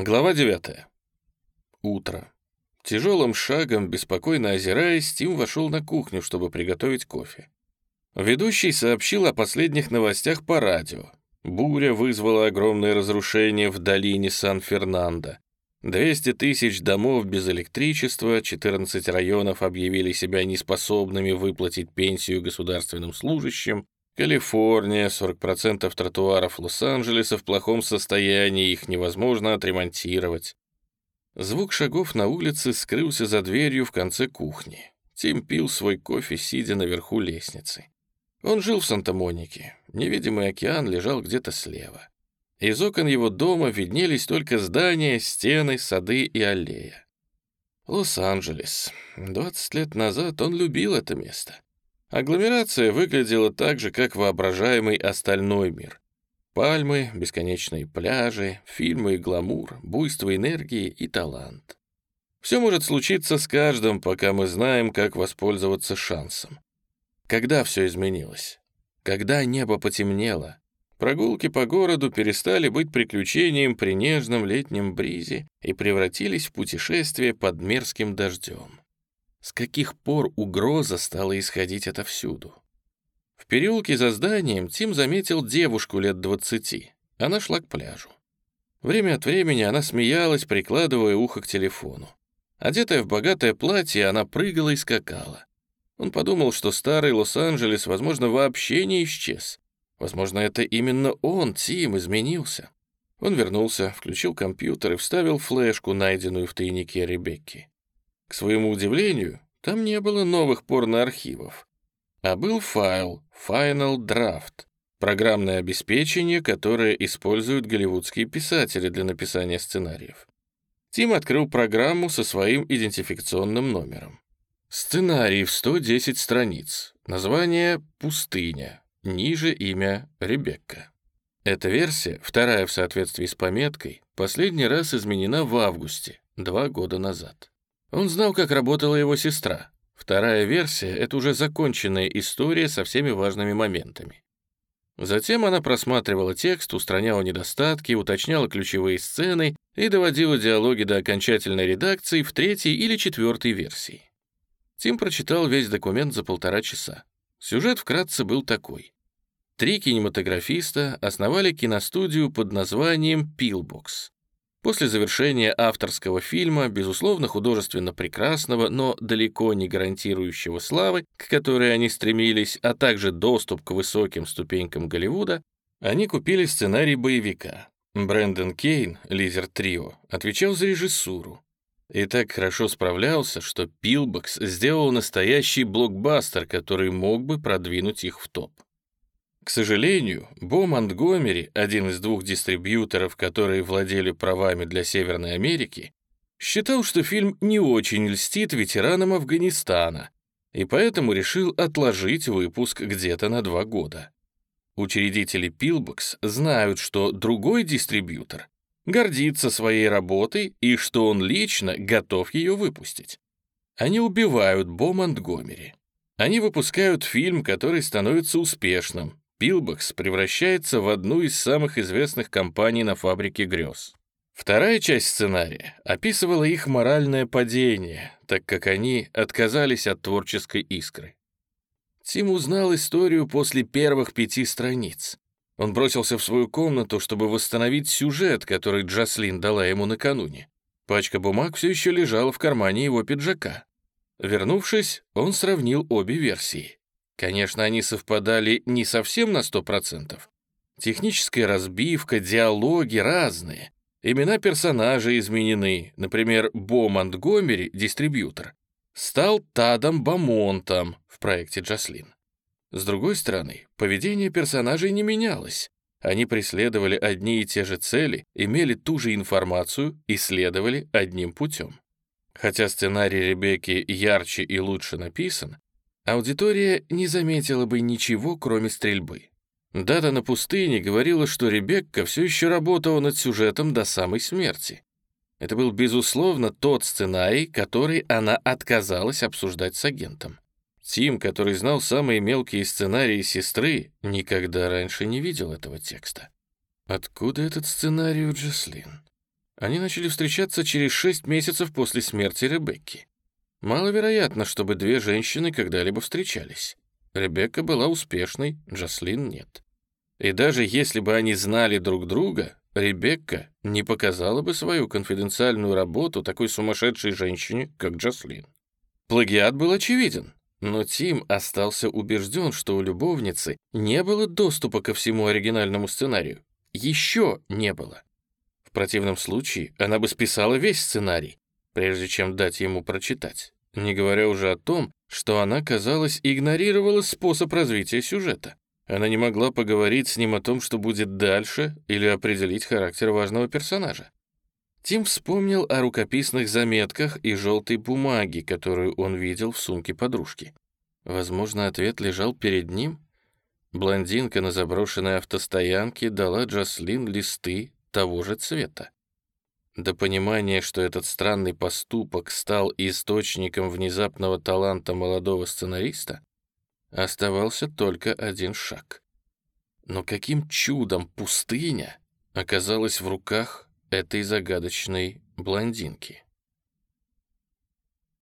Глава 9. Утро. Тяжелым шагом, беспокойно озираясь, Тим вошел на кухню, чтобы приготовить кофе. Ведущий сообщил о последних новостях по радио. Буря вызвала огромное разрушение в долине Сан-Фернандо. 200 тысяч домов без электричества, 14 районов объявили себя неспособными выплатить пенсию государственным служащим, Калифорния, 40% тротуаров Лос-Анджелеса в плохом состоянии, их невозможно отремонтировать. Звук шагов на улице скрылся за дверью в конце кухни. Тим пил свой кофе, сидя наверху лестницы. Он жил в Санта-Монике. Невидимый океан лежал где-то слева. Из окон его дома виднелись только здания, стены, сады и аллея. Лос-Анджелес. 20 лет назад он любил это место. Агломерация выглядела так же, как воображаемый остальной мир. Пальмы, бесконечные пляжи, фильмы и гламур, буйство энергии и талант. Все может случиться с каждым, пока мы знаем, как воспользоваться шансом. Когда все изменилось? Когда небо потемнело? Прогулки по городу перестали быть приключением при нежном летнем бризе и превратились в путешествие под мерзким дождем. С каких пор угроза стала исходить отовсюду? В переулке за зданием Тим заметил девушку лет двадцати. Она шла к пляжу. Время от времени она смеялась, прикладывая ухо к телефону. Одетая в богатое платье, она прыгала и скакала. Он подумал, что старый Лос-Анджелес, возможно, вообще не исчез. Возможно, это именно он, Тим, изменился. Он вернулся, включил компьютер и вставил флешку, найденную в тайнике Ребекки. К своему удивлению, там не было новых порноархивов, а был файл Final Draft, программное обеспечение, которое используют голливудские писатели для написания сценариев. Тим открыл программу со своим идентификационным номером. Сценарий в 110 страниц. Название «Пустыня». Ниже имя Ребекка. Эта версия, вторая в соответствии с пометкой, последний раз изменена в августе, два года назад. Он знал, как работала его сестра. Вторая версия — это уже законченная история со всеми важными моментами. Затем она просматривала текст, устраняла недостатки, уточняла ключевые сцены и доводила диалоги до окончательной редакции в третьей или четвертой версии. Тим прочитал весь документ за полтора часа. Сюжет вкратце был такой. Три кинематографиста основали киностудию под названием «Пилбокс». После завершения авторского фильма, безусловно, художественно прекрасного, но далеко не гарантирующего славы, к которой они стремились, а также доступ к высоким ступенькам Голливуда, они купили сценарий боевика. Брэндон Кейн, лидер трио, отвечал за режиссуру. И так хорошо справлялся, что Пилбокс сделал настоящий блокбастер, который мог бы продвинуть их в топ. К сожалению, Бо Монтгомери, один из двух дистрибьюторов, которые владели правами для Северной Америки, считал, что фильм не очень льстит ветеранам Афганистана, и поэтому решил отложить выпуск где-то на два года. Учредители Пилбокс знают, что другой дистрибьютор гордится своей работой и что он лично готов ее выпустить. Они убивают Бо Монтгомери. Они выпускают фильм, который становится успешным, Пилбокс превращается в одну из самых известных компаний на фабрике грез. Вторая часть сценария описывала их моральное падение, так как они отказались от творческой искры. Тим узнал историю после первых пяти страниц. Он бросился в свою комнату, чтобы восстановить сюжет, который Джаслин дала ему накануне. Пачка бумаг все еще лежала в кармане его пиджака. Вернувшись, он сравнил обе версии. Конечно, они совпадали не совсем на 100%. Техническая разбивка, диалоги разные. Имена персонажей изменены. Например, Бо Монтгомери, дистрибьютор, стал Тадом Бамонтом в проекте «Джаслин». С другой стороны, поведение персонажей не менялось. Они преследовали одни и те же цели, имели ту же информацию и следовали одним путем. Хотя сценарий Ребекки ярче и лучше написан, аудитория не заметила бы ничего, кроме стрельбы. Дата на пустыне говорила, что Ребекка все еще работала над сюжетом до самой смерти. Это был, безусловно, тот сценарий, который она отказалась обсуждать с агентом. Тим, который знал самые мелкие сценарии сестры, никогда раньше не видел этого текста. Откуда этот сценарий у Джаслин? Они начали встречаться через шесть месяцев после смерти Ребекки. Маловероятно, чтобы две женщины когда-либо встречались. Ребекка была успешной, Джаслин нет. И даже если бы они знали друг друга, Ребекка не показала бы свою конфиденциальную работу такой сумасшедшей женщине, как Джаслин. Плагиат был очевиден, но Тим остался убежден, что у любовницы не было доступа ко всему оригинальному сценарию. Еще не было. В противном случае она бы списала весь сценарий, прежде чем дать ему прочитать, не говоря уже о том, что она, казалось, игнорировала способ развития сюжета. Она не могла поговорить с ним о том, что будет дальше, или определить характер важного персонажа. Тим вспомнил о рукописных заметках и желтой бумаге, которую он видел в сумке подружки. Возможно, ответ лежал перед ним? Блондинка на заброшенной автостоянке дала Джаслин листы того же цвета. До понимания, что этот странный поступок стал источником внезапного таланта молодого сценариста, оставался только один шаг. Но каким чудом пустыня оказалась в руках этой загадочной блондинки?